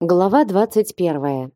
Глава 21.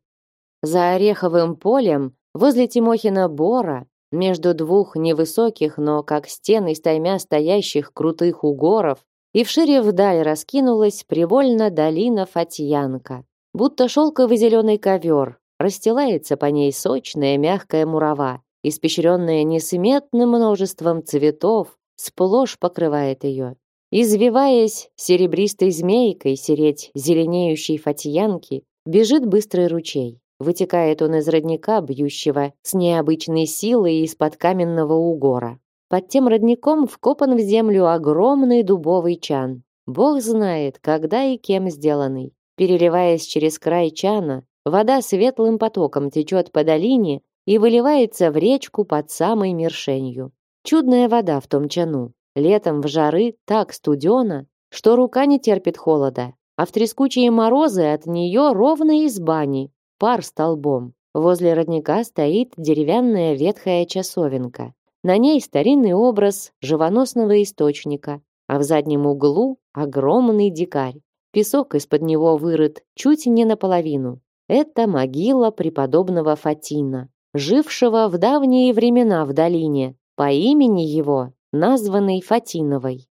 За Ореховым полем, возле Тимохина бора, между двух невысоких, но как стены стаймя стоящих крутых угоров, и вшире вдаль раскинулась привольно долина Фатьянка. Будто шелковый зеленый ковер, расстилается по ней сочная мягкая мурава, испещренная несметным множеством цветов, сплошь покрывает ее. Извиваясь серебристой змейкой сереть зеленеющей фатьянки, бежит быстрый ручей. Вытекает он из родника, бьющего с необычной силой из-под каменного угора. Под тем родником вкопан в землю огромный дубовый чан. Бог знает, когда и кем сделанный. Переливаясь через край чана, вода светлым потоком течет по долине и выливается в речку под самой мершенью. Чудная вода в том чану, Летом в жары так студено, что рука не терпит холода, а в трескучие морозы от нее ровно из бани, пар столбом. Возле родника стоит деревянная ветхая часовенка. На ней старинный образ живоносного источника, а в заднем углу огромный дикарь. Песок из-под него вырыт чуть не наполовину. Это могила преподобного Фатина, жившего в давние времена в долине. По имени его названной Фатиновой.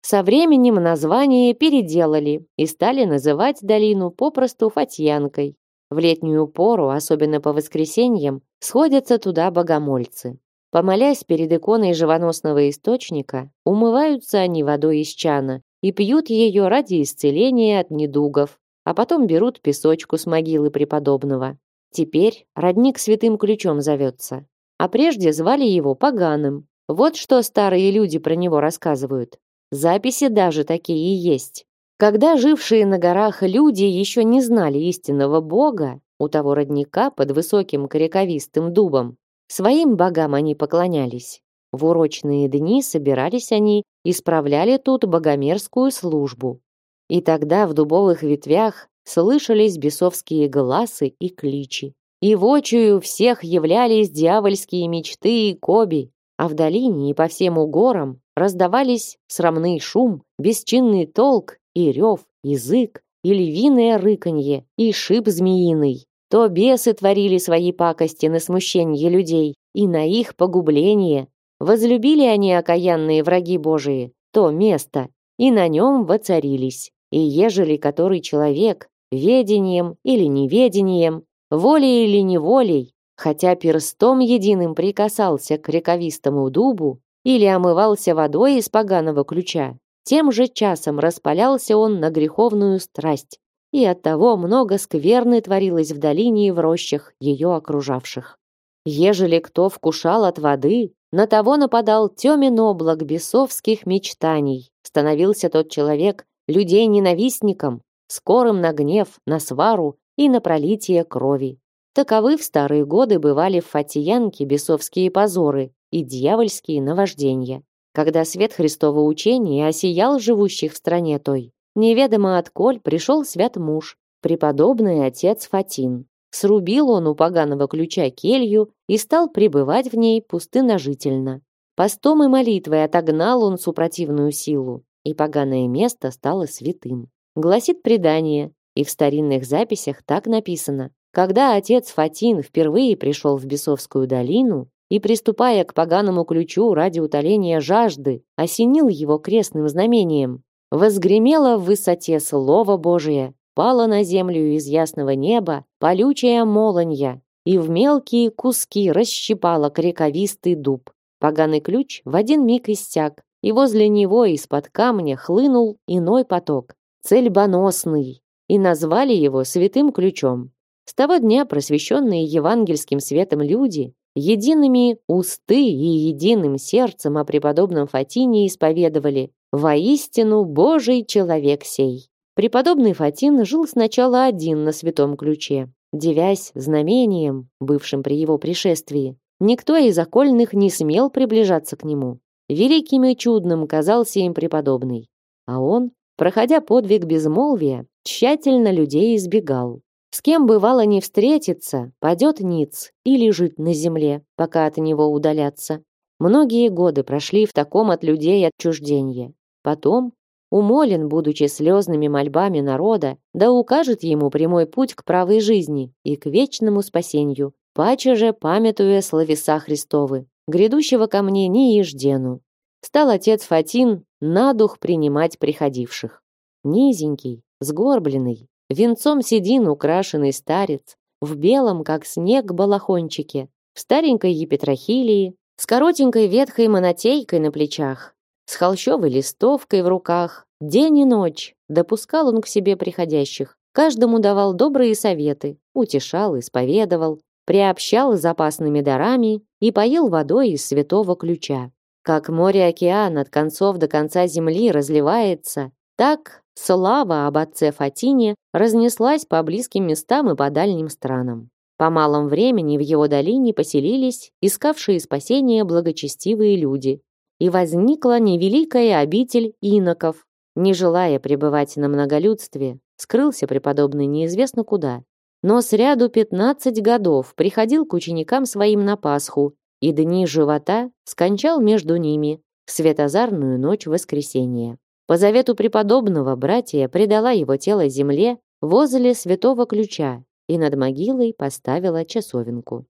Со временем название переделали и стали называть долину попросту Фатьянкой. В летнюю пору, особенно по воскресеньям, сходятся туда богомольцы. Помолясь перед иконой живоносного источника, умываются они водой из чана и пьют ее ради исцеления от недугов, а потом берут песочку с могилы преподобного. Теперь родник святым ключом зовется, а прежде звали его поганым, вот что старые люди про него рассказывают. Записи даже такие есть. Когда жившие на горах люди еще не знали истинного бога, у того родника под высоким коряковистым дубом, своим богам они поклонялись. В урочные дни собирались они и справляли тут богомерзкую службу. И тогда в дубовых ветвях слышались бесовские глазы и кличи. И в очию всех являлись дьявольские мечты и коби, а в долине и по всем угорам раздавались срамный шум, бесчинный толк и рев, язык, и львиное рыканье, и шип змеиный. То бесы творили свои пакости на смущение людей и на их погубление. Возлюбили они окаянные враги Божии, то место, и на нем воцарились. И ежели который человек, ведением или неведением, волей или неволей, Хотя перстом единым прикасался к рековистому дубу или омывался водой из поганого ключа, тем же часом распалялся он на греховную страсть, и оттого много скверны творилось в долине и в рощах, ее окружавших. Ежели кто вкушал от воды, на того нападал темен облак бесовских мечтаний, становился тот человек людей ненавистником, скорым на гнев, на свару и на пролитие крови. Таковы в старые годы бывали в Фатиянке бесовские позоры и дьявольские наваждения. Когда свет Христова учения осиял живущих в стране той, неведомо отколь пришел свят муж, преподобный отец Фатин. Срубил он у поганого ключа келью и стал пребывать в ней пустыножительно. Постом и молитвой отогнал он супротивную силу, и поганое место стало святым. Гласит предание, и в старинных записях так написано. Когда отец Фатин впервые пришел в Бесовскую долину и, приступая к поганому ключу ради утоления жажды, осенил его крестным знамением, возгремело в высоте Слово Божие, пало на землю из ясного неба полючая молонья и в мелкие куски расщипала крековистый дуб. Поганый ключ в один миг истяк, и возле него из-под камня хлынул иной поток, цельбоносный, и назвали его святым ключом. С того дня просвещенные евангельским светом люди едиными усты и единым сердцем о преподобном Фатине исповедовали «Воистину Божий человек сей». Преподобный Фатин жил сначала один на святом ключе, девясь знамением, бывшим при его пришествии. Никто из окольных не смел приближаться к нему. Великим и чудным казался им преподобный. А он, проходя подвиг безмолвия, тщательно людей избегал. С кем бывало не встретиться, падет ниц и лежит на земле, пока от него удалятся. Многие годы прошли в таком от людей отчуждении. Потом, умолен, будучи слезными мольбами народа, да укажет ему прямой путь к правой жизни и к вечному спасению, паче же памятуя словеса Христовы, грядущего ко мне не еждену. Стал отец Фатин на дух принимать приходивших. Низенький, сгорбленный, венцом седин украшенный старец, в белом, как снег, балахончике, в старенькой епитрахилии, с коротенькой ветхой монотейкой на плечах, с холщовой листовкой в руках, день и ночь допускал он к себе приходящих, каждому давал добрые советы, утешал, исповедовал, приобщал запасными дарами и поил водой из святого ключа. Как море-океан от концов до конца земли разливается, так слава об отце Фатине разнеслась по близким местам и по дальним странам. По малом времени в его долине поселились искавшие спасения благочестивые люди, и возникла невеликая обитель иноков. Не желая пребывать на многолюдстве, скрылся преподобный неизвестно куда. Но с ряду пятнадцать годов приходил к ученикам своим на Пасху и дни живота скончал между ними в светозарную ночь воскресения. По завету преподобного братья предала его тело земле возле святого ключа и над могилой поставила часовенку.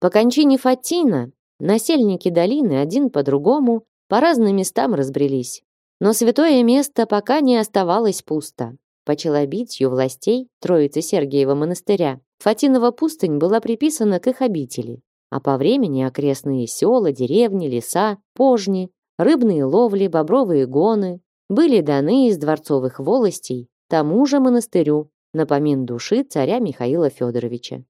По кончине Фатина насельники долины один по другому по разным местам разбрелись. Но святое место пока не оставалось пусто. По челобитию властей Троицы Сергиева монастыря Фатинова пустынь была приписана к их обители, а по времени окрестные села, деревни, леса, пожни, рыбные ловли, бобровые гоны были даны из дворцовых волостей тому же монастырю, напомин души царя Михаила Федоровича.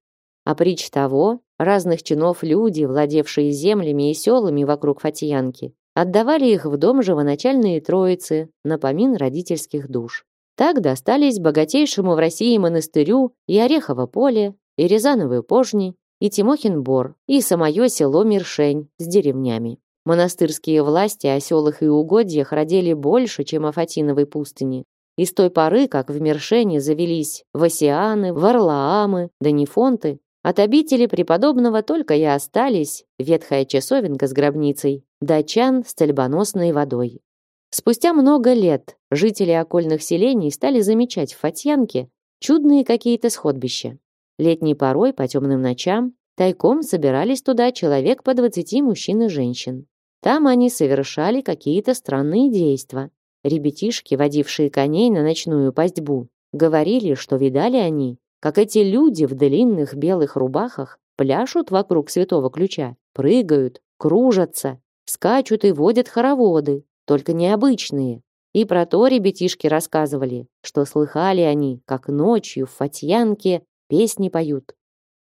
А притч того, разных чинов люди, владевшие землями и селами вокруг Фатьянки, отдавали их в дом живоначальные троицы, напомин родительских душ. Так достались богатейшему в России монастырю и Орехово поле, и Рязановые пожни, и Тимохин бор, и самое село Миршень с деревнями. Монастырские власти о селах и угодьях родили больше, чем о Фатиновой пустыне. И с той поры, как в Мершене завелись Васианы, Варлаамы, Данифонты, от обители преподобного только и остались ветхая часовенка с гробницей, дачан с цельбоносной водой. Спустя много лет жители окольных селений стали замечать в Фатьянке чудные какие-то сходбища. Летней порой по темным ночам тайком собирались туда человек по двадцати мужчин и женщин. Там они совершали какие-то странные действия, Ребятишки, водившие коней на ночную пастьбу, говорили, что видали они, как эти люди в длинных белых рубахах пляшут вокруг святого ключа, прыгают, кружатся, скачут и водят хороводы, только необычные. И про то ребятишки рассказывали, что слыхали они, как ночью в Фатьянке песни поют.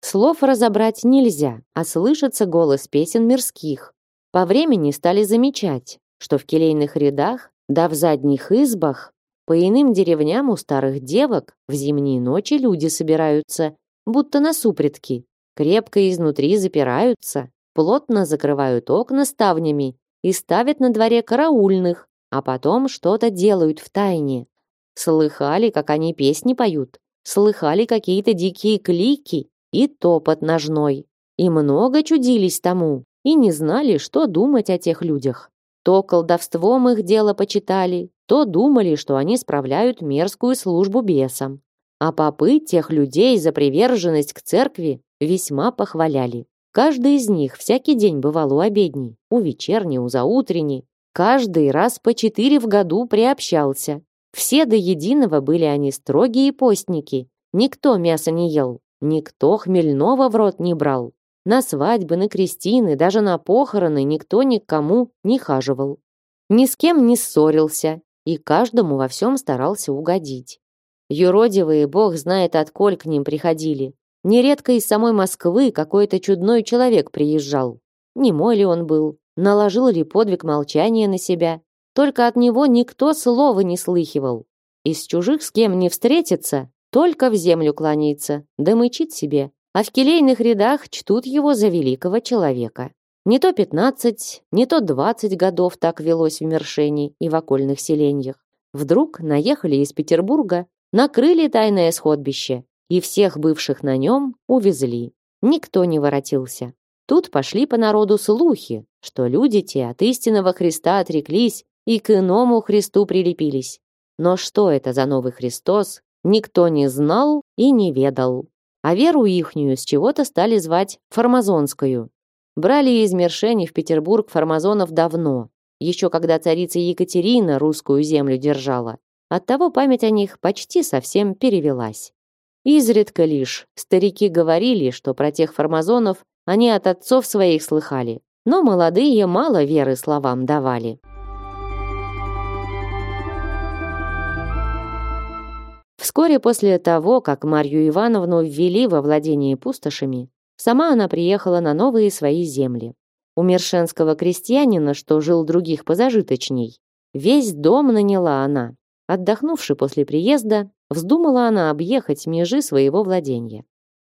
Слов разобрать нельзя, а слышится голос песен мирских. По времени стали замечать, что в келейных рядах да в задних избах, по иным деревням у старых девок в зимние ночи люди собираются, будто на супредки, крепко изнутри запираются, плотно закрывают окна ставнями и ставят на дворе караульных, а потом что-то делают в тайне. Слыхали, как они песни поют, слыхали какие-то дикие клики и топот ножной, и много чудились тому, и не знали, что думать о тех людях. То колдовством их дело почитали, то думали, что они справляют мерзкую службу бесам. А попы тех людей за приверженность к церкви весьма похваляли. Каждый из них всякий день бывал у обедни, у вечерни, у заутренни. Каждый раз по четыре в году приобщался. Все до единого были они строгие постники. Никто мяса не ел, никто хмельного в рот не брал. На свадьбы, на крестины, даже на похороны никто никому не хаживал. Ни с кем не ссорился и каждому во всем старался угодить. Юродивые, бог знает, отколь к ним приходили. Нередко из самой Москвы какой-то чудной человек приезжал. Не мой ли он был, наложил ли подвиг молчания на себя. Только от него никто слова не слыхивал. Из чужих с кем не встретится, только в землю кланяется, да мычит себе, а в келейных рядах чтут его за великого человека. Не то пятнадцать, не то двадцать годов так велось в Мершене и в окольных селениях. Вдруг наехали из Петербурга, накрыли тайное сходбище и всех бывших на нем увезли. Никто не воротился. Тут пошли по народу слухи, что люди те от истинного Христа отреклись и к иному Христу прилепились. Но что это за новый Христос, никто не знал и не ведал. А веру ихнюю с чего-то стали звать формазонскую. Брали из Мершени в Петербург формазонов давно, еще когда царица Екатерина русскую землю держала. Оттого память о них почти совсем перевелась. Изредка лишь старики говорили, что про тех формазонов они от отцов своих слыхали, но молодые мало веры словам давали. Вскоре после того, как Марью Ивановну ввели во владение пустошами, сама она приехала на новые свои земли. У мершенского крестьянина, что жил других позажиточней, весь дом наняла она. Отдохнувши после приезда, вздумала она объехать межи своего владения.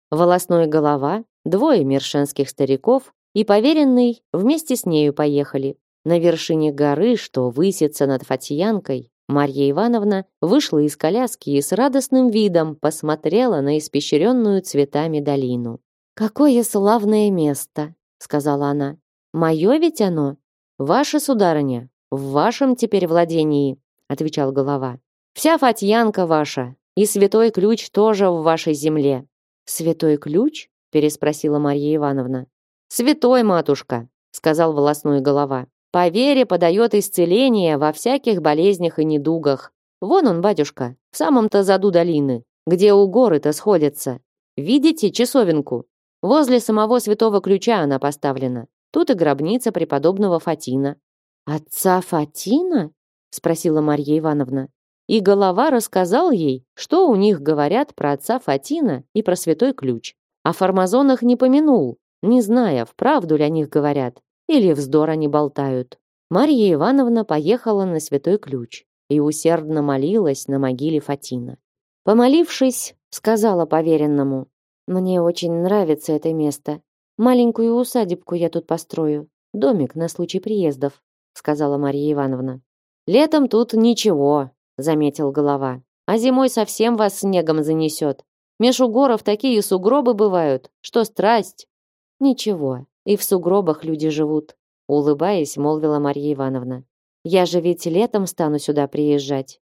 Волосной голова, двое мершенских стариков и поверенный вместе с нею поехали. На вершине горы, что высится над Фатьянкой, Марья Ивановна вышла из коляски и с радостным видом посмотрела на испещренную цветами долину. «Какое славное место!» — сказала она. Мое ведь оно? Ваше, сударыня, в вашем теперь владении, отвечал голова. Вся Фатьянка ваша, и святой ключ тоже в вашей земле. Святой ключ? переспросила Марья Ивановна. Святой, матушка, сказал волосной голова. По вере подает исцеление во всяких болезнях и недугах. Вон он, батюшка, в самом-то заду долины, где у горы-то сходятся. Видите часовенку? Возле самого святого ключа она поставлена. Тут и гробница преподобного Фатина. «Отца Фатина?» — спросила Марья Ивановна. И голова рассказал ей, что у них говорят про отца Фатина и про святой ключ. О формазонах не помянул, не зная, вправду ли о них говорят, или вздор они болтают. Марья Ивановна поехала на святой ключ и усердно молилась на могиле Фатина. Помолившись, сказала поверенному, «Мне очень нравится это место. Маленькую усадебку я тут построю, домик на случай приездов, сказала Мария Ивановна. Летом тут ничего, заметил голова. А зимой совсем вас снегом занесет. Меж угоров такие сугробы бывают, что страсть. Ничего, и в сугробах люди живут, улыбаясь, молвила Мария Ивановна. Я же ведь летом стану сюда приезжать.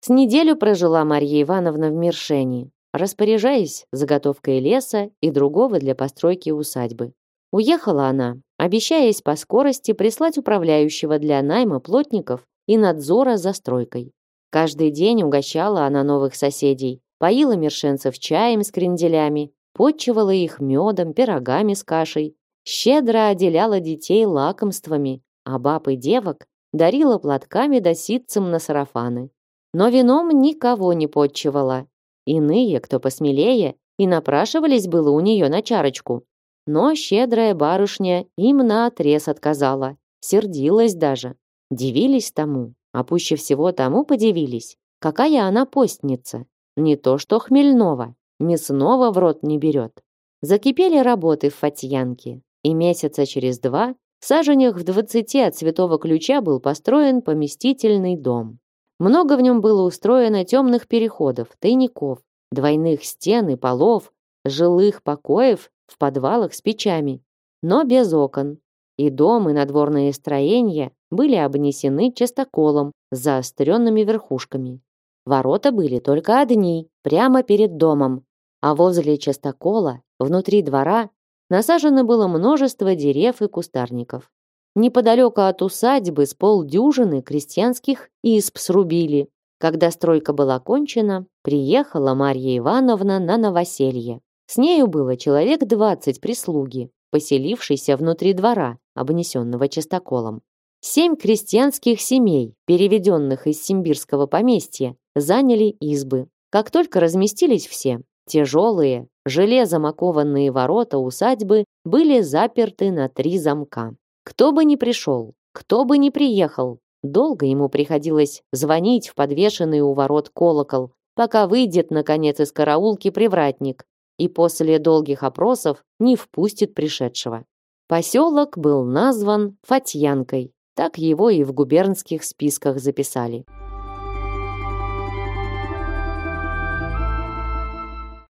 С неделю прожила Марья Ивановна в Миршени распоряжаясь заготовкой леса и другого для постройки усадьбы. Уехала она, обещаясь по скорости прислать управляющего для найма плотников и надзора за стройкой. Каждый день угощала она новых соседей, поила мершенцев чаем с кренделями, подчивала их медом, пирогами с кашей, щедро отделяла детей лакомствами, а баб и девок дарила платками да ситцем на сарафаны. Но вином никого не подчивала, Иные, кто посмелее, и напрашивались было у нее на чарочку. Но щедрая барышня им наотрез отказала, сердилась даже. Дивились тому, а пуще всего тому подивились, какая она постница. Не то что хмельного, мясного в рот не берет. Закипели работы в Фатьянке, и месяца через два в саженях в двадцати от Святого Ключа был построен поместительный дом. Много в нем было устроено темных переходов, тайников, двойных стен и полов, жилых покоев в подвалах с печами, но без окон. И дом, и надворные строения были обнесены частоколом с заостренными верхушками. Ворота были только одни, прямо перед домом, а возле частокола, внутри двора, насажено было множество дерев и кустарников. Неподалеку от усадьбы с полдюжины крестьянских исп срубили. Когда стройка была кончена, приехала Марья Ивановна на новоселье. С нею было человек двадцать прислуги, поселившейся внутри двора, обнесенного частоколом. Семь крестьянских семей, переведенных из симбирского поместья, заняли избы. Как только разместились все, тяжелые, железом окованные ворота усадьбы были заперты на три замка. Кто бы ни пришел, кто бы ни приехал, долго ему приходилось звонить в подвешенный у ворот колокол, пока выйдет, наконец, из караулки привратник и после долгих опросов не впустит пришедшего. Поселок был назван Фатьянкой, так его и в губернских списках записали.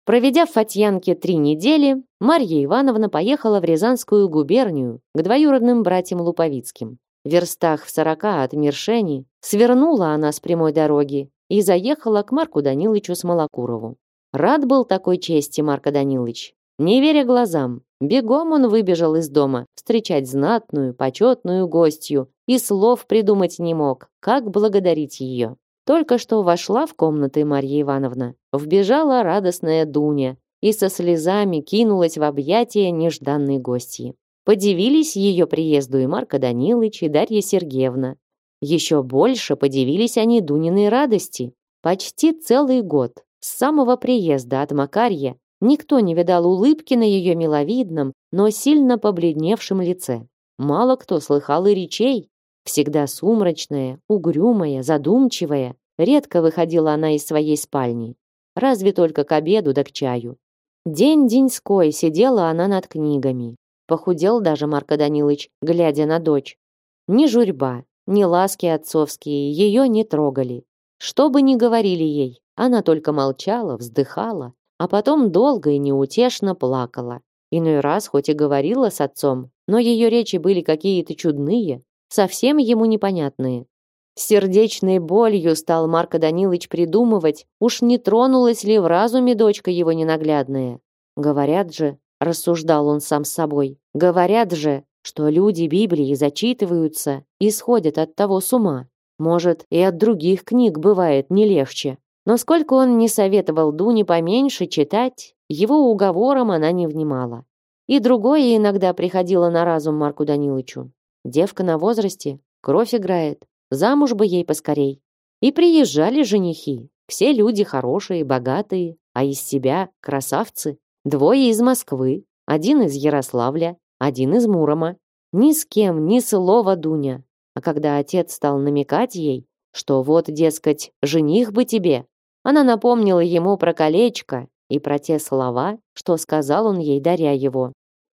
Проведя в Фатьянке три недели, Марья Ивановна поехала в Рязанскую губернию к двоюродным братьям Луповицким. верстах в сорока от Миршени, свернула она с прямой дороги и заехала к Марку Данилычу Смолокурову. Рад был такой чести Марко Данилыч. Не веря глазам, бегом он выбежал из дома встречать знатную, почетную гостью и слов придумать не мог, как благодарить ее. Только что вошла в комнаты Марья Ивановна, вбежала радостная Дуня и со слезами кинулась в объятия нежданной гостьи. Подивились ее приезду и Марко Данилович, и Дарья Сергеевна. Еще больше подивились они Дуниной радости. Почти целый год, с самого приезда от Макарья, никто не видал улыбки на ее миловидном, но сильно побледневшем лице. Мало кто слыхал и речей. Всегда сумрачная, угрюмая, задумчивая, редко выходила она из своей спальни. Разве только к обеду да к чаю. День деньской сидела она над книгами. Похудел даже Марко Данилович, глядя на дочь. Ни журьба, ни ласки отцовские ее не трогали. Что бы ни говорили ей, она только молчала, вздыхала, а потом долго и неутешно плакала. Иной раз хоть и говорила с отцом, но ее речи были какие-то чудные, совсем ему непонятные. Сердечной болью стал Марко Данилович придумывать, уж не тронулась ли в разуме дочка его ненаглядная. Говорят же, рассуждал он сам с собой. Говорят же, что люди Библии зачитываются и сходят от того с ума. Может, и от других книг бывает не легче. Но сколько он не советовал Дуне поменьше читать, его уговорам она не внимала. И другое иногда приходило на разум Марку Данилычу. Девка на возрасте, кровь играет, замуж бы ей поскорей. И приезжали женихи, все люди хорошие, богатые, а из себя красавцы. Двое из Москвы, один из Ярославля, один из Мурома. Ни с кем, ни слова Дуня. А когда отец стал намекать ей, что вот, дескать, жених бы тебе, она напомнила ему про колечко и про те слова, что сказал он ей, даря его.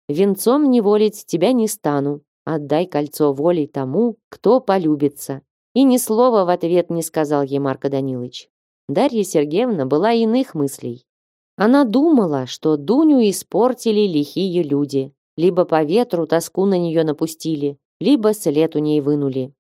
«Венцом не волить тебя не стану, отдай кольцо волей тому, кто полюбится». И ни слова в ответ не сказал ей Марко Данилович. Дарья Сергеевна была иных мыслей. Она думала, что Дуню испортили лихие люди, либо по ветру тоску на нее напустили, либо след у ней вынули.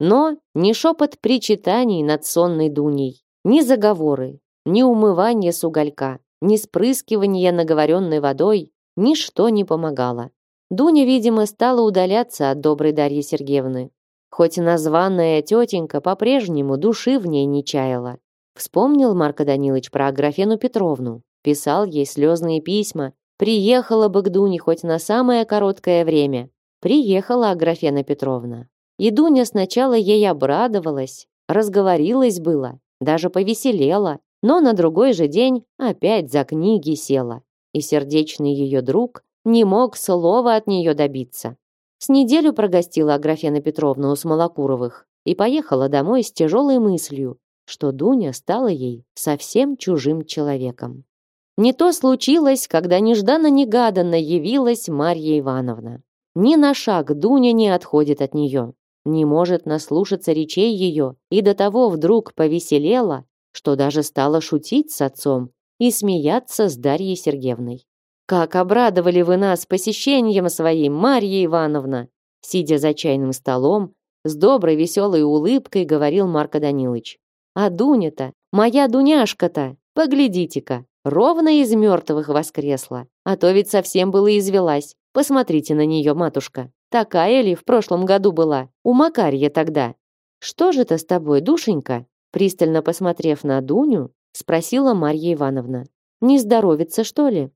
Но ни шепот причитаний над сонной Дуней, ни заговоры, ни умывание с уголька, ни спрыскивание наговоренной водой, ничто не помогало. Дуня, видимо, стала удаляться от доброй Дарьи Сергеевны. Хоть названная тетенька по-прежнему души в ней не чаяла. Вспомнил Марко Данилович про Аграфену Петровну писал ей слезные письма, приехала бы к Дуне хоть на самое короткое время. Приехала Аграфена Петровна. И Дуня сначала ей обрадовалась, разговорилась было, даже повеселела, но на другой же день опять за книги села. И сердечный ее друг не мог слова от нее добиться. С неделю прогостила Аграфена Петровна у Смолокуровых и поехала домой с тяжелой мыслью, что Дуня стала ей совсем чужим человеком. Не то случилось, когда нежданно-негаданно явилась Марья Ивановна. Ни на шаг Дуня не отходит от нее, не может наслушаться речей ее, и до того вдруг повеселела, что даже стала шутить с отцом и смеяться с Дарьей Сергеевной. «Как обрадовали вы нас посещением своим, Марья Ивановна!» Сидя за чайным столом, с доброй веселой улыбкой говорил Марко Данилович. «А Дуня-то, моя Дуняшка-то, поглядите-ка, Ровно из мертвых воскресла. А то ведь совсем было извелась. Посмотрите на нее, матушка. Такая ли в прошлом году была? У Макарья тогда. Что же это с тобой, душенька? Пристально посмотрев на Дуню, спросила Марья Ивановна. Не здоровится, что ли?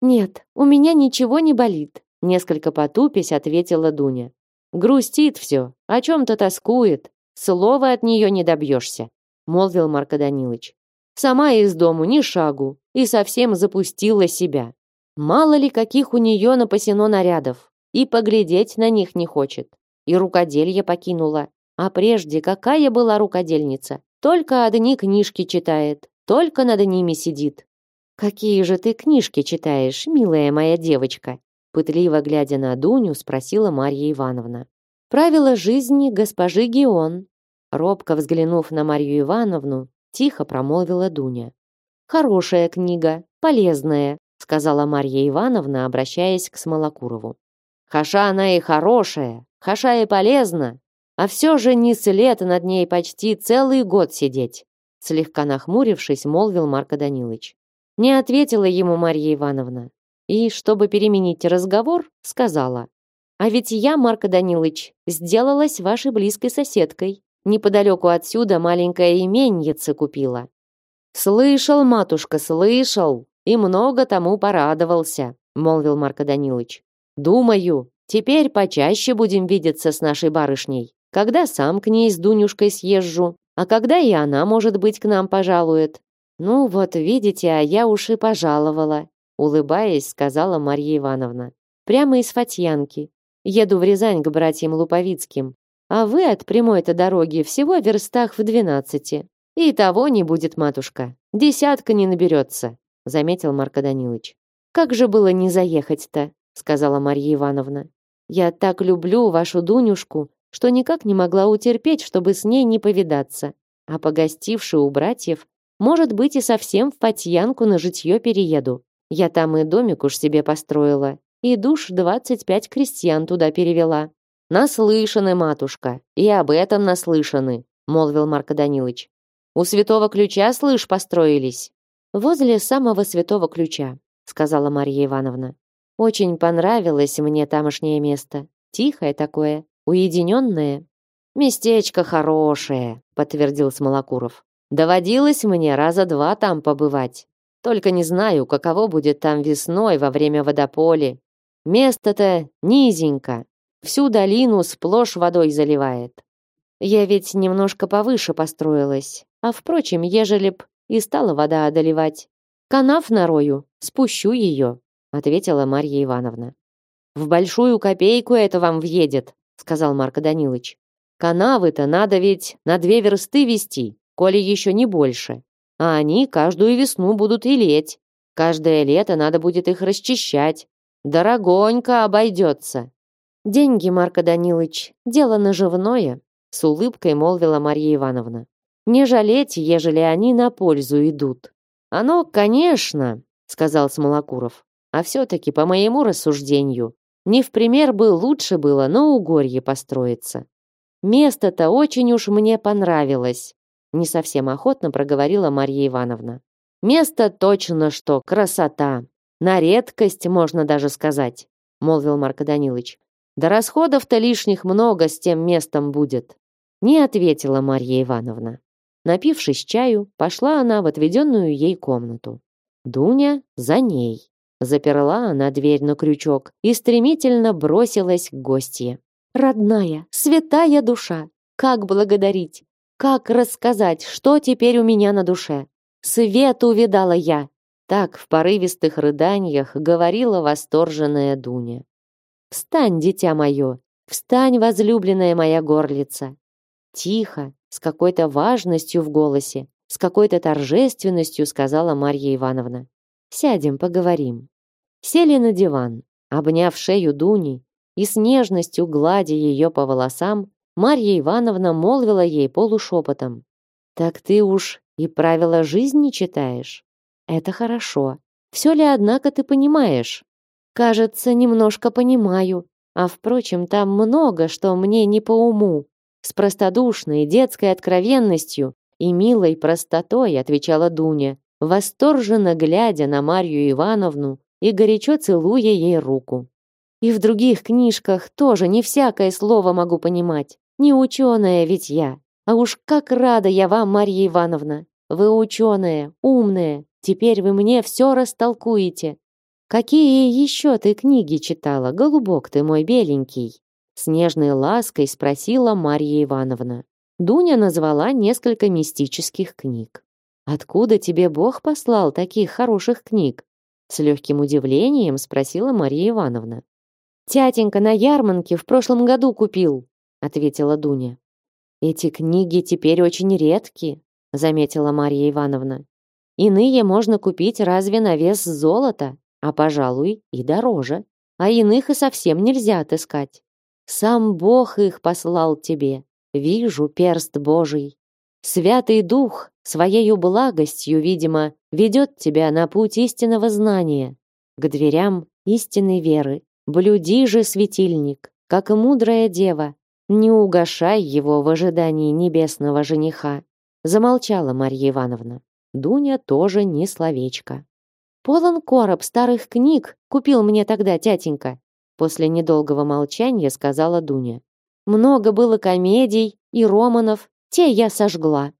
Нет, у меня ничего не болит. Несколько потупясь, ответила Дуня. Грустит все, о чем-то тоскует. Слова от нее не добьешься, молвил Марко Данилович. Сама из дому ни шагу и совсем запустила себя. Мало ли каких у нее напасено нарядов, и поглядеть на них не хочет. И рукоделье покинула. А прежде какая была рукодельница? Только одни книжки читает, только над ними сидит. «Какие же ты книжки читаешь, милая моя девочка?» Пытливо глядя на Дуню, спросила Марья Ивановна. «Правила жизни госпожи Геон». Робко взглянув на Марью Ивановну, тихо промолвила Дуня. Хорошая книга, полезная, сказала Марья Ивановна, обращаясь к Смолокурову. Хаша она и хорошая, хаша и полезна, а все же не след над ней почти целый год сидеть. Слегка нахмурившись, молвил Марко Данилович. Не ответила ему Марья Ивановна. И, чтобы переменить разговор, сказала. «А ведь я, Марко Данилович, сделалась вашей близкой соседкой. Неподалеку отсюда маленькая именьица купила». «Слышал, матушка, слышал, и много тому порадовался», молвил Марко Данилович. «Думаю, теперь почаще будем видеться с нашей барышней. Когда сам к ней с Дунюшкой съезжу, а когда и она, может быть, к нам пожалует. Ну вот, видите, а я уж и пожаловала, улыбаясь, сказала Марья Ивановна. Прямо из Фатьянки. Еду в Рязань к братьям Луповицким. А вы от прямой-то дороги всего в верстах в двенадцати. И того не будет, матушка. Десятка не наберется, заметил Марко Данилович. Как же было не заехать-то, сказала Марья Ивановна. Я так люблю вашу Дунюшку, что никак не могла утерпеть, чтобы с ней не повидаться. А погостивши у братьев, может быть, и совсем в Патьянку на житье перееду. Я там и домик уж себе построила, и душ двадцать пять крестьян туда перевела. Наслышаны, матушка, и об этом наслышаны, молвил Марко Данилович. У святого ключа, слышь, построились. Возле самого святого ключа, сказала Марья Ивановна. Очень понравилось мне тамошнее место. Тихое такое, Уединенное? Местечко хорошее, подтвердил Смолокуров. Доводилось мне раза два там побывать. Только не знаю, каково будет там весной во время водополи. Место-то низенько. Всю долину сплошь водой заливает. Я ведь немножко повыше построилась. А впрочем, ежели б и стала вода одолевать, канав нарою, спущу ее, ответила Марья Ивановна. В большую копейку это вам въедет, сказал Марко Данилович. Канавы-то надо ведь на две версты вести, коли еще не больше. А они каждую весну будут и леть. Каждое лето надо будет их расчищать. Дорогонько обойдется. Деньги, Марко Данилович, дело наживное, с улыбкой молвила Марья Ивановна. Не жалеть, ежели они на пользу идут. Оно, конечно, сказал Смолокуров. А все-таки, по моему рассуждению, не в пример бы лучше было на Угорье построиться. Место-то очень уж мне понравилось, не совсем охотно проговорила Марья Ивановна. Место точно что красота. На редкость, можно даже сказать, молвил Марко Данилович. Да расходов-то лишних много с тем местом будет. Не ответила Марья Ивановна. Напившись чаю, пошла она в отведенную ей комнату. Дуня за ней. Заперла она дверь на крючок и стремительно бросилась к гостье. «Родная, святая душа! Как благодарить? Как рассказать, что теперь у меня на душе? Свет увидала я!» Так в порывистых рыданиях говорила восторженная Дуня. «Встань, дитя мое! Встань, возлюбленная моя горлица!» Тихо, с какой-то важностью в голосе, с какой-то торжественностью сказала Марья Ивановна. Сядем, поговорим. Сели на диван, обняв шею Дуни и с нежностью гладя ее по волосам, Марья Ивановна молвила ей полушепотом. «Так ты уж и правила жизни читаешь? Это хорошо. Все ли, однако, ты понимаешь?» «Кажется, немножко понимаю. А, впрочем, там много, что мне не по уму». С простодушной детской откровенностью и милой простотой отвечала Дуня, восторженно глядя на Марью Ивановну и горячо целуя ей руку. И в других книжках тоже не всякое слово могу понимать. Не ученая ведь я. А уж как рада я вам, Марья Ивановна. Вы ученая, умная. Теперь вы мне все растолкуете. Какие еще ты книги читала, голубок ты мой беленький? С нежной лаской спросила Марья Ивановна. Дуня назвала несколько мистических книг. Откуда тебе Бог послал таких хороших книг? С легким удивлением спросила Мария Ивановна. «Тятенька на ярмарке в прошлом году купил», ответила Дуня. «Эти книги теперь очень редкие», заметила Мария Ивановна. «Иные можно купить разве на вес золота, а, пожалуй, и дороже. А иных и совсем нельзя отыскать. Сам Бог их послал тебе. Вижу перст Божий. Святый Дух своею благостью, видимо, ведет тебя на путь истинного знания, к дверям истинной веры. Блюди же светильник, как и мудрая дева, не угашай его в ожидании небесного жениха. Замолчала Марья Ивановна. Дуня тоже не словечко. Полон короб старых книг купил мне тогда тятенька. После недолгого молчания сказала Дуня. Много было комедий и романов, те я сожгла.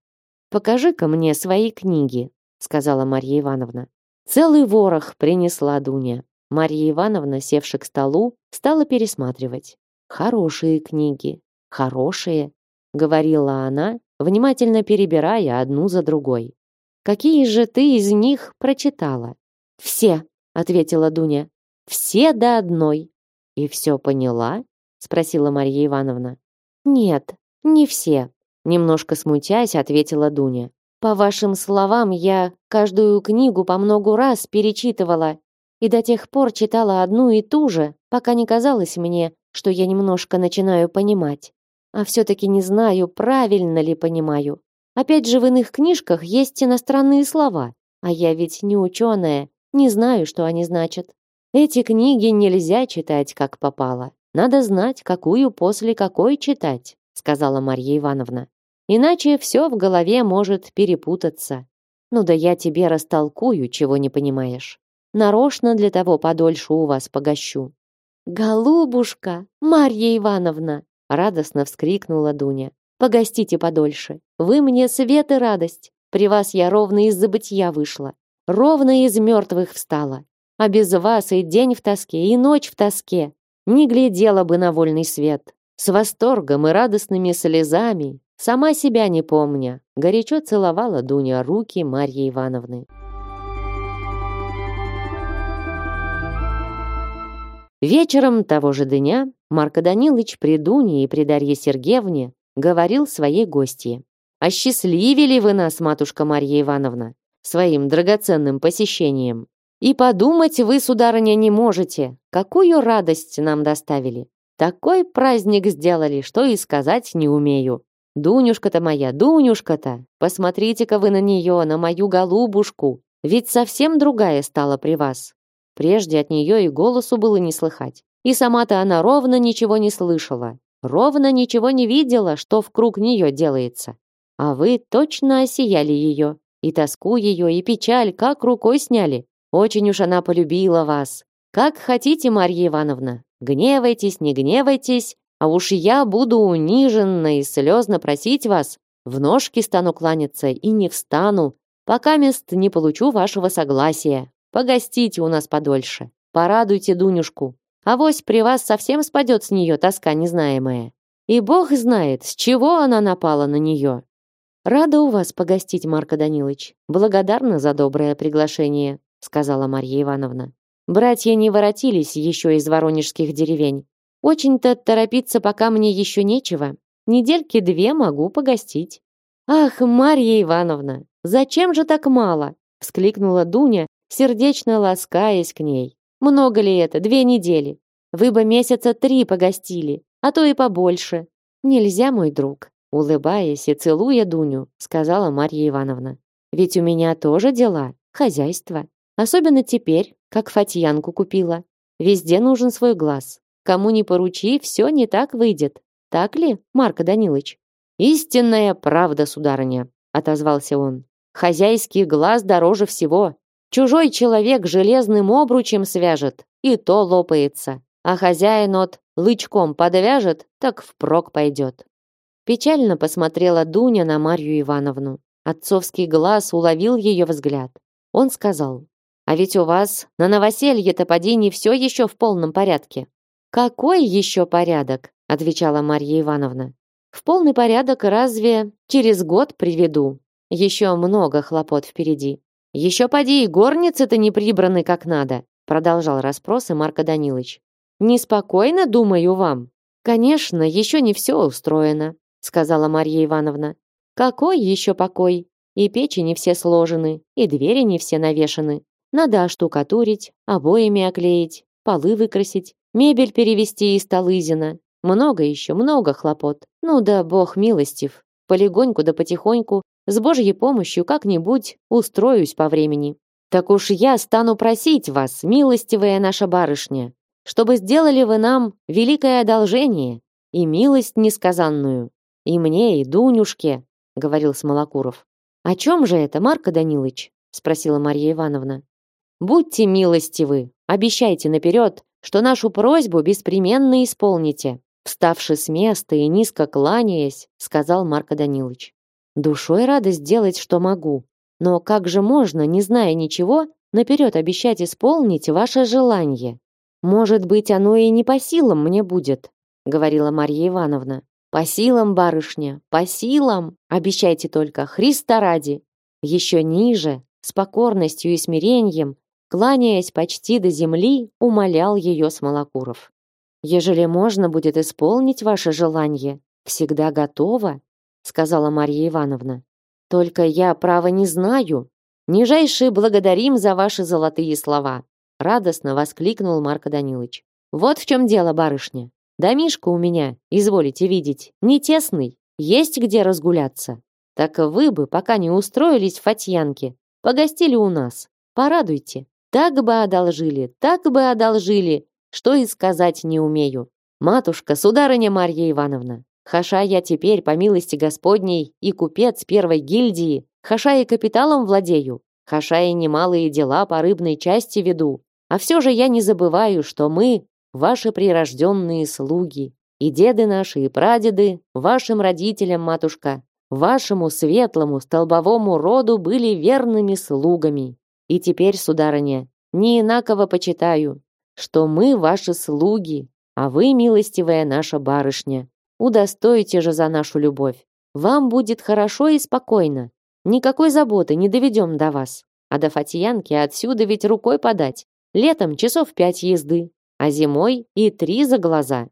Покажи-ка мне свои книги, сказала Марья Ивановна. Целый ворох принесла Дуня. Марья Ивановна, севши к столу, стала пересматривать. Хорошие книги, хорошие, говорила она, внимательно перебирая одну за другой. Какие же ты из них прочитала? Все, ответила Дуня. Все до одной. И все поняла? спросила Марья Ивановна. Нет, не все, немножко смутясь, ответила Дуня. По вашим словам, я каждую книгу по многу раз перечитывала и до тех пор читала одну и ту же, пока не казалось мне, что я немножко начинаю понимать. А все-таки не знаю, правильно ли понимаю. Опять же, в иных книжках есть иностранные слова, а я ведь не ученая, не знаю, что они значат. Эти книги нельзя читать, как попало. Надо знать, какую после какой читать, сказала Марья Ивановна. Иначе все в голове может перепутаться. Ну да я тебе растолкую, чего не понимаешь. Нарочно для того подольше у вас погощу. Голубушка, Марья Ивановна, радостно вскрикнула Дуня. Погостите подольше. Вы мне свет и радость. При вас я ровно из забытья вышла, ровно из мертвых встала. А без вас и день в тоске, и ночь в тоске. Не глядела бы на вольный свет. С восторгом и радостными слезами, сама себя не помня, горячо целовала Дуня руки Марьи Ивановны. Вечером того же дня Марко Данилович при Дуне и при Дарье Сергеевне говорил своей гостье. «Осчастливили вы нас, матушка Марья Ивановна, своим драгоценным посещением. И подумать вы, сударыня, не можете, какую радость нам доставили. Такой праздник сделали, что и сказать не умею. Дунюшка-то моя, Дунюшка-то, посмотрите-ка вы на нее, на мою голубушку, ведь совсем другая стала при вас. Прежде от нее и голосу было не слыхать. И сама-то она ровно ничего не слышала, ровно ничего не видела, что в круг нее делается. А вы точно осияли ее, и тоску ее, и печаль как рукой сняли. Очень уж она полюбила вас. Как хотите, Марья Ивановна, гневайтесь, не гневайтесь, а уж я буду униженно и слезно просить вас, в ножки стану кланяться и не встану, пока мест не получу вашего согласия. Погостите у нас подольше. Порадуйте Дунюшку. Авось при вас совсем спадет с нее тоска незнаемая. И бог знает, с чего она напала на нее. Рада у вас погостить, Марко Данилович. Благодарна за доброе приглашение, сказала Марья Ивановна. Братья не воротились еще из воронежских деревень. Очень-то торопиться пока мне еще нечего. Недельки две могу погостить. Ах, Марья Ивановна, зачем же так мало? вскликнула Дуня, сердечно ласкаясь к ней. Много ли это? Две недели. Вы бы месяца три погостили, а то и побольше. Нельзя, мой друг, улыбаясь и целуя Дуню, сказала Марья Ивановна. Ведь у меня тоже дела, хозяйство. Особенно теперь, как Фатьянку купила. Везде нужен свой глаз. Кому не поручи, все не так выйдет. Так ли, Марко Данилович? Истинная правда, сударыня, отозвался он. Хозяйский глаз дороже всего. Чужой человек железным обручем свяжет, и то лопается. А хозяин от лычком подвяжет, так впрок пойдет. Печально посмотрела Дуня на Марью Ивановну. Отцовский глаз уловил ее взгляд. Он сказал, «А ведь у вас на новоселье-то поди не все еще в полном порядке». «Какой еще порядок?» отвечала Марья Ивановна. «В полный порядок разве через год приведу. Еще много хлопот впереди. Еще поди и горницы-то не прибраны как надо, продолжал расспросы Марко Данилович. Неспокойно, думаю, вам. Конечно, еще не все устроено, сказала Марья Ивановна. Какой еще покой? И печи не все сложены, и двери не все навешаны. Надо оштукатурить, обоями оклеить, полы выкрасить, мебель перевести из Талызина. Много еще, много хлопот. Ну да, бог милостив. Полегоньку да потихоньку с Божьей помощью как-нибудь устроюсь по времени. Так уж я стану просить вас, милостивая наша барышня, чтобы сделали вы нам великое одолжение и милость несказанную. И мне, и Дунюшке, говорил Смолокуров. О чем же это, Марко Данилович? спросила Марья Ивановна. Будьте милостивы, обещайте наперед, что нашу просьбу беспременно исполните. Вставши с места и низко кланяясь, сказал Марко Данилович. Душой рада сделать, что могу. Но как же можно, не зная ничего, наперед обещать исполнить ваше желание? Может быть, оно и не по силам мне будет, говорила Марья Ивановна. По силам, барышня, по силам, обещайте только, Христа ради. Еще ниже, с покорностью и смирением, кланяясь почти до земли, умолял ее Смолокуров. Ежели можно будет исполнить ваше желание, всегда готова, сказала Марья Ивановна. Только я право не знаю. Нижайше благодарим за ваши золотые слова, радостно воскликнул Марко Данилович. Вот в чем дело, барышня. Домишко у меня, изволите видеть, не тесный, есть где разгуляться. Так вы бы, пока не устроились в Фатьянке, погостили у нас. Порадуйте. Так бы одолжили, так бы одолжили, что и сказать не умею. Матушка, сударыня Марья Ивановна, хаша я теперь, по милости Господней, и купец первой гильдии, хаша и капиталом владею, хаша и немалые дела по рыбной части веду. А все же я не забываю, что мы, ваши прирожденные слуги, и деды наши, и прадеды, вашим родителям, матушка, вашему светлому столбовому роду были верными слугами. И теперь, сударыня, не инаково почитаю, что мы ваши слуги, а вы, милостивая наша барышня, удостоите же за нашу любовь. Вам будет хорошо и спокойно. Никакой заботы не доведем до вас. А до Фатьянки отсюда ведь рукой подать. Летом часов пять езды, а зимой и три за глаза.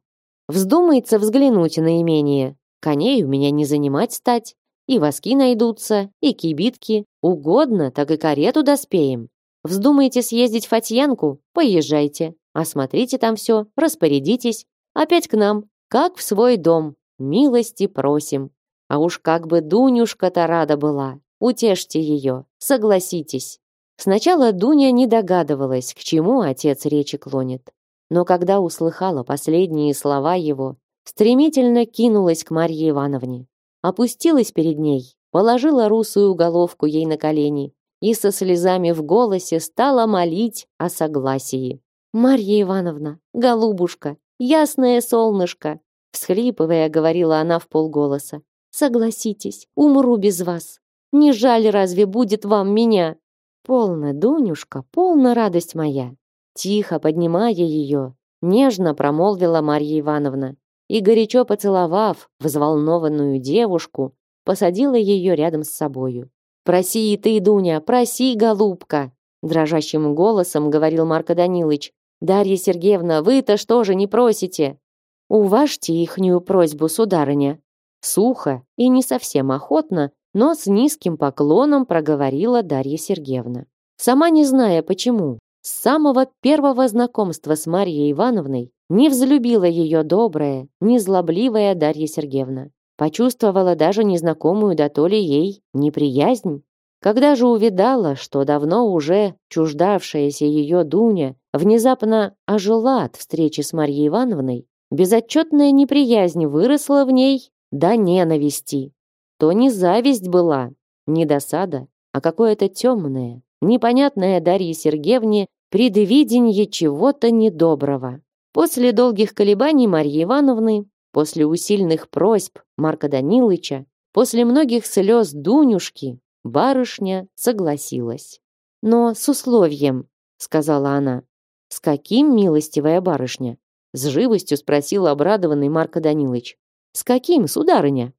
Вздумается взглянуть на имение. Коней у меня не занимать стать. И воски найдутся, и кибитки. Угодно, так и карету доспеем. Вздумаете съездить в Фатьянку? Поезжайте. Осмотрите там все, распорядитесь. Опять к нам, как в свой дом. Милости просим. А уж как бы Дунюшка-то рада была. Утешьте ее, согласитесь. Сначала Дуня не догадывалась, к чему отец речи клонит но когда услыхала последние слова его, стремительно кинулась к Марье Ивановне, опустилась перед ней, положила русую головку ей на колени и со слезами в голосе стала молить о согласии. «Марья Ивановна, голубушка, ясное солнышко!» Всхлипывая, говорила она в полголоса. «Согласитесь, умру без вас. Не жаль разве будет вам меня?» «Полно, Дунюшка, полна радость моя. Тихо поднимая ее, нежно промолвила Марья Ивановна и, горячо поцеловав взволнованную девушку, посадила ее рядом с собою. «Проси и ты, Дуня, проси, голубка!» дрожащим голосом говорил Марко Данилович. «Дарья Сергеевна, вы-то что же не просите?» «Уважьте ихнюю просьбу, сударыня!» Сухо и не совсем охотно, но с низким поклоном проговорила Дарья Сергеевна. Сама не зная почему, с самого первого знакомства с Марьей Ивановной не взлюбила ее добрая, незлобливая Дарья Сергеевна. Почувствовала даже незнакомую до то ли ей неприязнь. Когда же увидала, что давно уже чуждавшаяся ее Дуня внезапно ожила от встречи с Марьей Ивановной, безотчетная неприязнь выросла в ней до ненависти. То не зависть была, не досада, а какое-то темное, непонятное Дарье Сергеевне предвиденье чего-то недоброго. После долгих колебаний Марьи Ивановны, после усильных просьб Марка Данилыча, после многих слез Дунюшки, барышня согласилась. «Но с условием», — сказала она. «С каким, милостивая барышня?» С живостью спросил обрадованный Марко Данилыч. «С каким, сударыня?»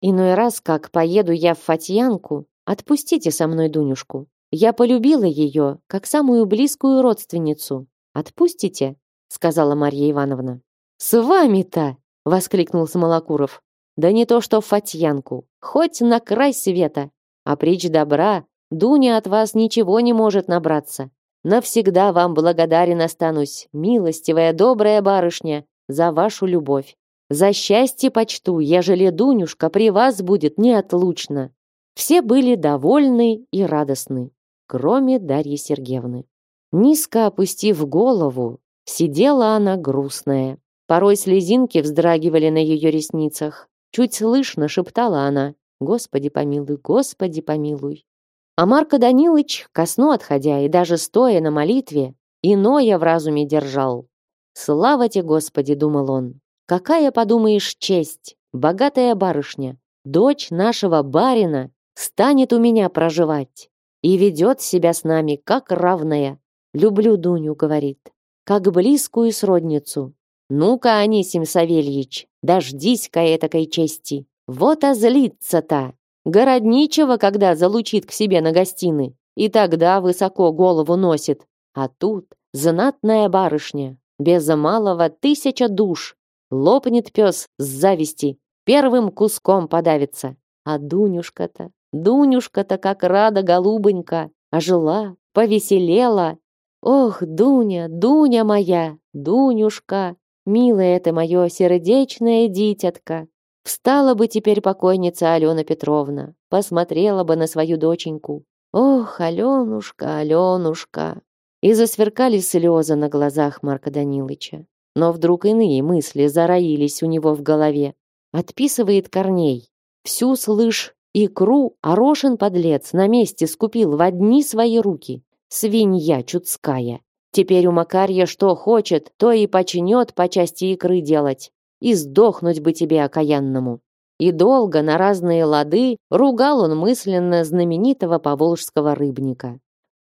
«Иной раз, как поеду я в Фатьянку, отпустите со мной Дунюшку. Я полюбила ее, как самую близкую родственницу. Отпустите?» — сказала Марья Ивановна. «С вами-то!» — воскликнул Смолокуров. «Да не то что в Фатьянку, хоть на край света. А притч добра, Дуня от вас ничего не может набраться. Навсегда вам благодарен останусь, милостивая добрая барышня, за вашу любовь. За счастье почту, ежели Дунюшка при вас будет неотлучно». Все были довольны и радостны кроме Дарьи Сергеевны. Низко опустив голову, Сидела она грустная. Порой слезинки вздрагивали на ее ресницах. Чуть слышно шептала она «Господи помилуй, Господи помилуй». А Марко Данилыч, ко сну отходя и даже стоя на молитве, иное в разуме держал. «Слава тебе, Господи!» — думал он. «Какая, подумаешь, честь! Богатая барышня, дочь нашего барина, станет у меня проживать и ведет себя с нами как равная. Люблю Дуню, говорит, как близкую сродницу. Ну-ка, Анисим Савельич, дождись-ка этакой чести. Вот озлится-то. Городничего, когда залучит к себе на гостины, и тогда высоко голову носит. А тут знатная барышня, без малого тысяча душ. Лопнет пес с зависти, первым куском подавится. А Дунюшка-то, Дунюшка-то как рада, голубонька, ожила, повеселела. Ох, Дуня, Дуня моя, Дунюшка, милая ты мое сердечное дитятка. Встала бы теперь покойница Алена Петровна, посмотрела бы на свою доченьку. Ох, Аленушка, Аленушка. И засверкали слезы на глазах Марка Данилыча. Но вдруг иные мысли зароились у него в голове. Отписывает Корней. Всю слышь Икру Орошин подлец на месте скупил в одни свои руки. Свинья чудская. Теперь у Макарья что хочет, то и почнет по части икры делать. И сдохнуть бы тебе окаянному. И долго на разные лады ругал он мысленно знаменитого поволжского рыбника.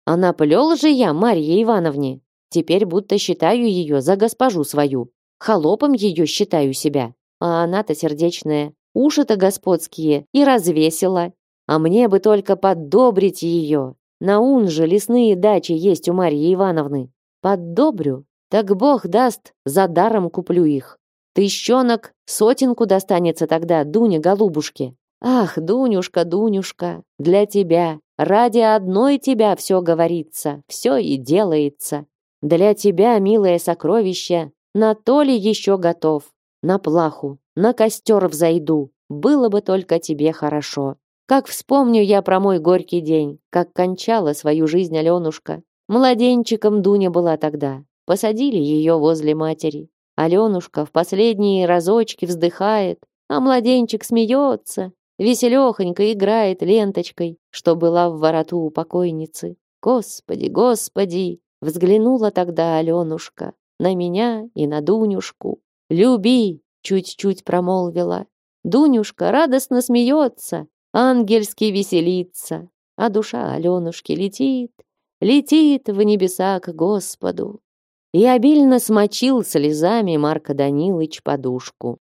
А наплел же я Марье Ивановне. Теперь будто считаю ее за госпожу свою. Холопом ее считаю себя. А она-то сердечная уши-то господские и развесила. А мне бы только поддобрить ее. На ун же лесные дачи есть у Марьи Ивановны. Поддобрю, так Бог даст, за даром куплю их. Тыщенок сотенку достанется тогда Дуне голубушке. Ах, Дунюшка, Дунюшка, для тебя, ради одной тебя все говорится, все и делается. Для тебя, милое сокровище, на то ли еще готов. На плаху, на костер взойду, было бы только тебе хорошо. Как вспомню я про мой горький день, как кончала свою жизнь Аленушка. Младенчиком Дуня была тогда. Посадили ее возле матери. Аленушка в последние разочки вздыхает, а младенчик смеется, веселехонько играет ленточкой, что была в вороту у покойницы. Господи, господи! Взглянула тогда Аленушка на меня и на Дунюшку. «Люби!» чуть-чуть промолвила. Дунюшка радостно смеется, ангельски веселится, а душа Аленушки летит, летит в небеса к Господу. И обильно смочил слезами Марка Данилыч подушку.